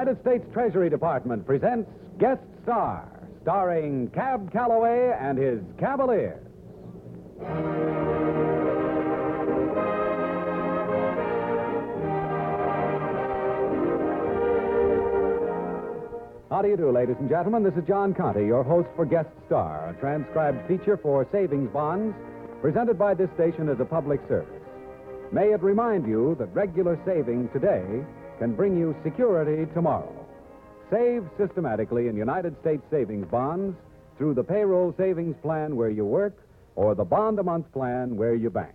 United States Treasury Department presents Guest Star, starring Cab Calloway and his Cavaliers. How do you do, ladies and gentlemen? This is John Conte, your host for Guest Star, a transcribed feature for savings bonds presented by this station as a public service. May it remind you that regular saving today can bring you security tomorrow. Save systematically in United States savings bonds through the payroll savings plan where you work or the bond a month plan where you bank.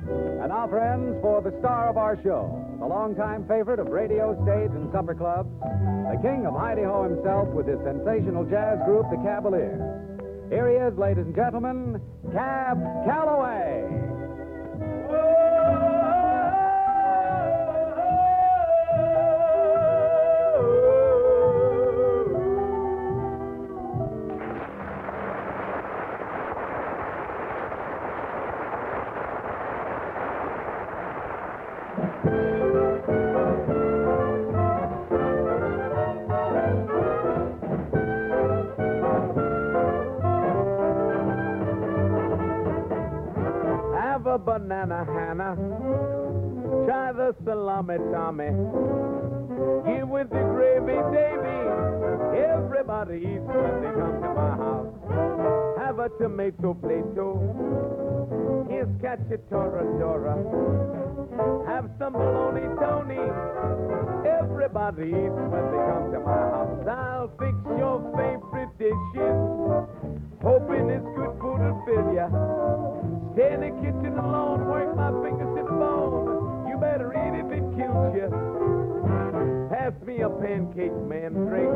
And now, friends, for the star of our show, the longtime favorite of radio, stage, and supper clubs, the king of Hi-De-Ho himself with his sensational jazz group, the Cavaliers. Here he is, ladies and gentlemen, Cab Calloway. Banana, Hannah. Try the salami, Tommy. Give with the gravy, Davy. Everybody eats when they come to my house. Have a tomato plato. Here's cacciatora, Dora. Have some bologna, Tony. Everybody eats when they come to my house. I'll fix your favorite dishes. Hoping it's good food will fill ya. Stay in the kitchen me a pancake mandrake.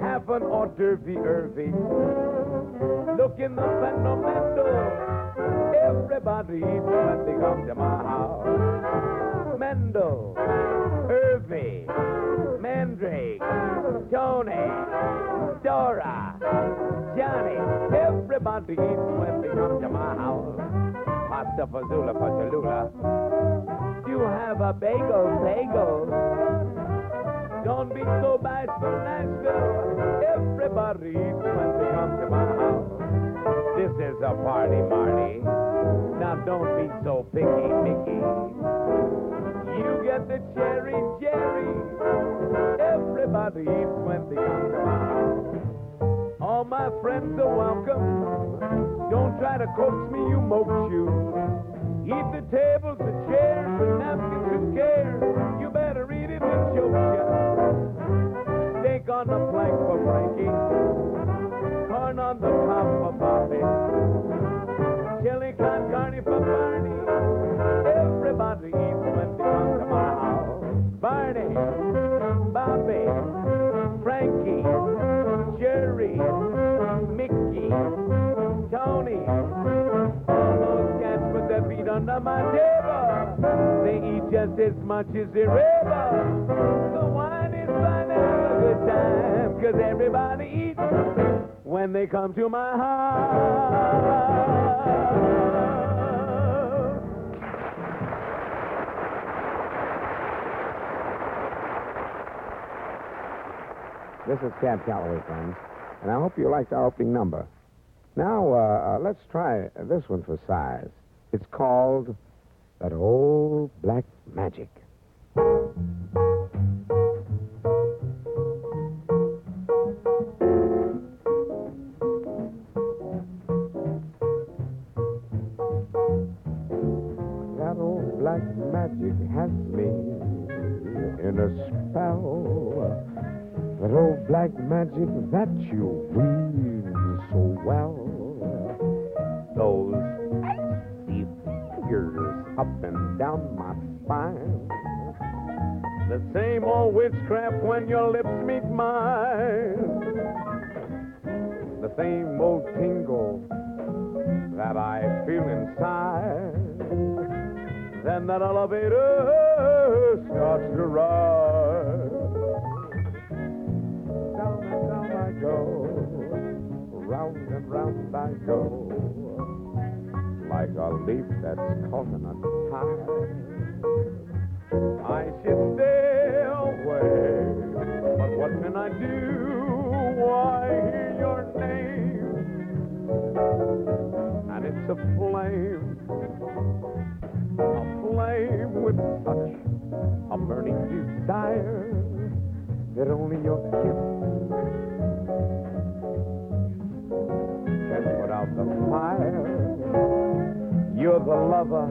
Have an hors d'oeuvre Irvy. Look in the fundamental. Everybody eats when they come to my house. Mendel, Irvy, Mandrake, Tony, Dora, Johnny. Everybody eats when they come to my house. Pasta fazoula, pachalula. You have a bagel, bagel. Don't be so bad from Nashville. Everybody eats when they come to my house. This is a party, Marty. Now don't be so picky, Mickey. You get the cherry, Jerry. Everybody eats when they come to my house. All my friends are welcome. Don't try to coax me, you moke you. Eat the tables, the chairs, the napkins, who cares? You better eat it and choke ya. On the plank for Frankie. Corn on the cob for Bobby. Chili con carne for Barney. Everybody eats when they come to my house. Barney, Bobby, Frankie, Jerry, Mickey, Tony. All those cats put their feet under my table. They eat just as much as they're able. The wine Cause everybody eats when they come to my house. This is Cab Calloway, friends, and I hope you liked our opening number. Now, uh, uh, let's try this one for size. It's called That Old Black Magic. Magic has me in a spell. That old oh, black magic that you weave so well. Those icy fingers up and down my spine. The same old witchcraft when your lips meet mine. The same old tingle that I feel inside. Then that elevator starts to rise. Down and down I go, round and round I go, like a leaf that's caught in a tide. Only your kiss can put out the fire. You're the lover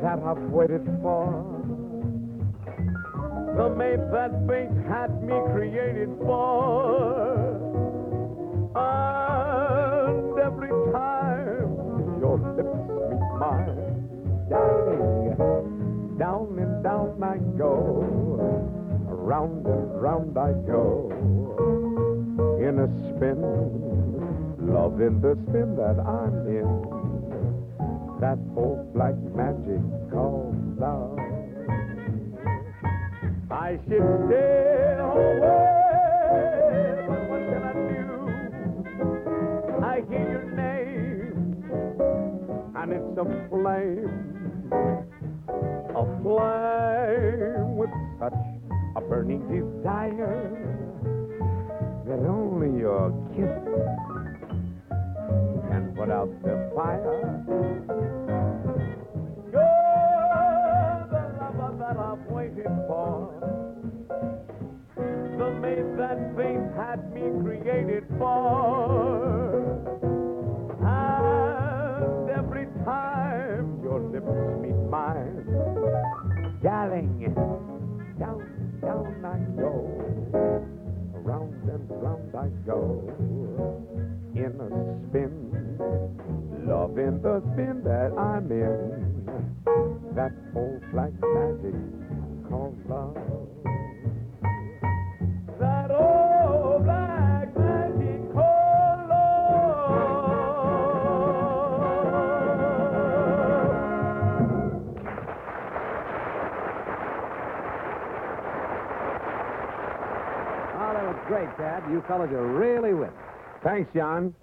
that I've waited for. The mate that fate had me created for. And every time your lips meet mine, darling, down and down I go. Around and round I go. In a spin, love in the spin that I'm in. That old black magic called love. I should stay away, but what can I do? I hear your name, and it's a flame, a flame with such burning desire that only your kiss can put out the fire. You're the lover that I've waited for. The mate that fate had me created for. And round I go. In a spin, love in the spin that I'm in. That old black magic called love. That was great, Cab. You fellas are really with it. Thanks, John.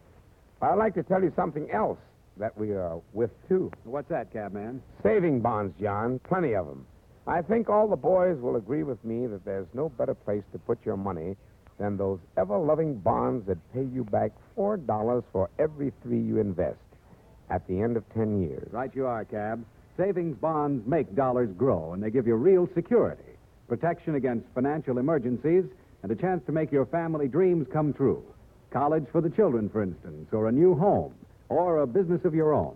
I'd like to tell you something else that we are with, too. What's that, Cabman? Saving bonds, John. Plenty of them. I think all the boys will agree with me that there's no better place to put your money than those ever loving bonds that pay you back $4 for every three you invest at the end of 10 years. Right you are, Cab. Savings bonds make dollars grow, and they give you real security, protection against financial emergencies, and a chance to make your family dreams come true. College for the children, for instance, or a new home, or a business of your own.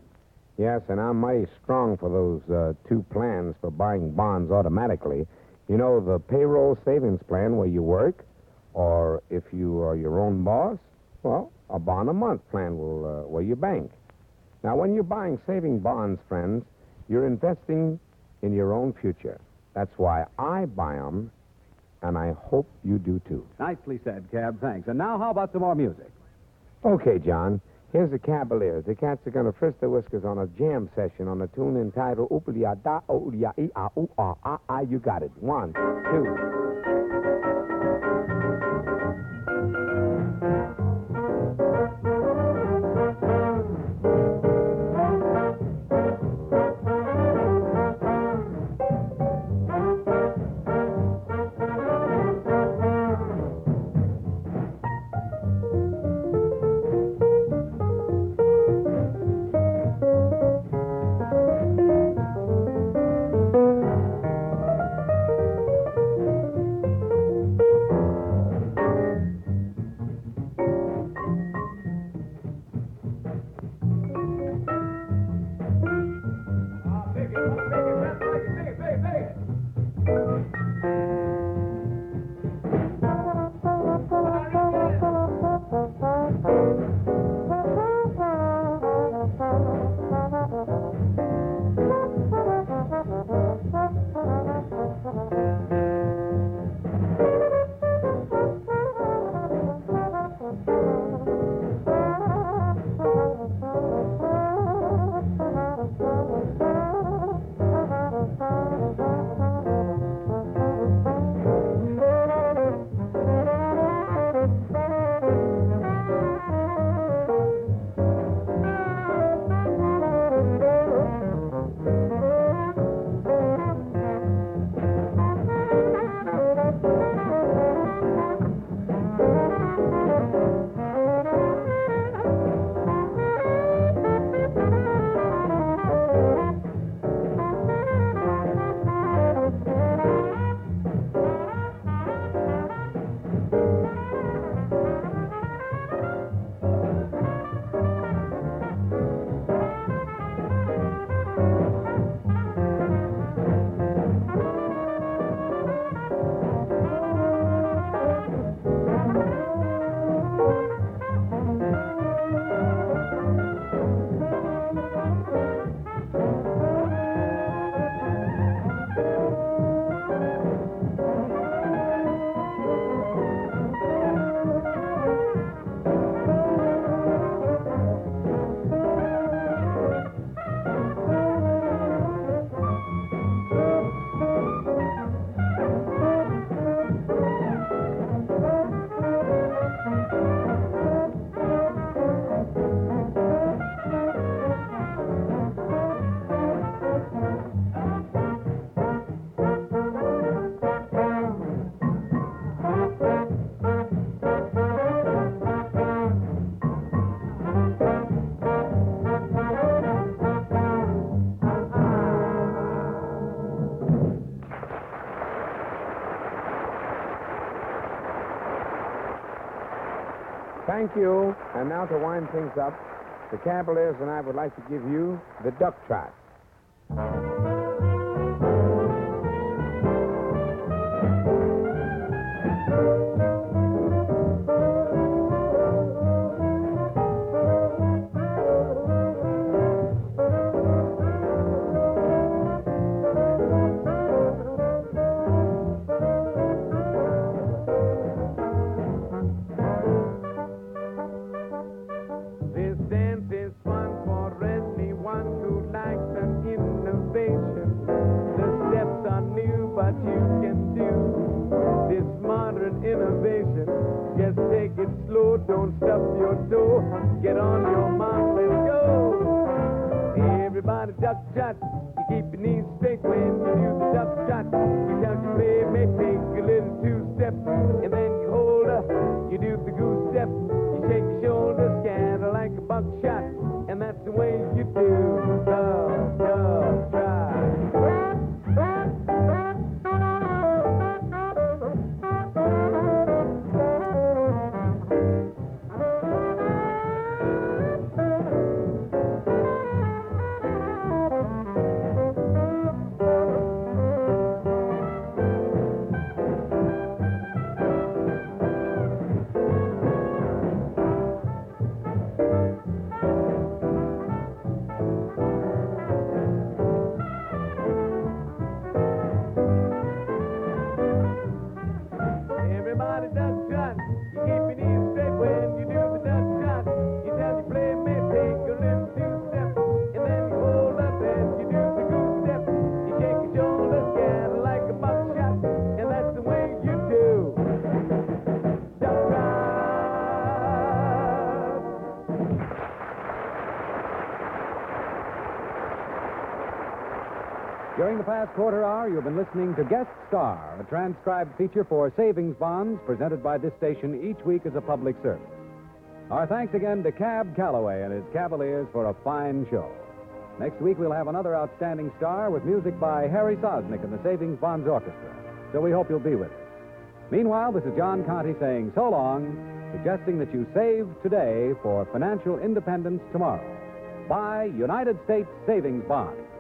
Yes, and I'm mighty strong for those uh, two plans for buying bonds automatically. You know, the payroll savings plan where you work, or if you are your own boss, well, a bond a month plan will uh, where you bank. Now, when you're buying saving bonds, friends, you're investing in your own future. That's why I buy them, and I hope you do too. Nicely said, Cab. Thanks. And now, how about some more music? Okay, John. Here's the Cavaliers. The cats are going to frisk their whiskers on a jam session on a tune entitled Oopalia Da Oolia E Ah Ah. You got it. One, two. Thank you. And now to wind things up, the Cavaliers and I would like to give you the Duck Trot. Go. Everybody duck trot. You keep your knees straight when you do the duck trot. You tell your playmate, take a little two step, and then you hold up. You do the goose step. You shake your shoulders, scatter like a buckshot, and that's the way you've been listening to Guest Star, a transcribed feature for savings bonds presented by this station each week as a public service. Our thanks again to Cab Calloway and his Cavaliers for a fine show. Next week, we'll have another outstanding star with music by Harry Sosnick and the Savings Bonds Orchestra. So we hope you'll be with us. Meanwhile, this is John Conte saying so long, suggesting that you save today for financial independence tomorrow. Buy United States Savings Bonds.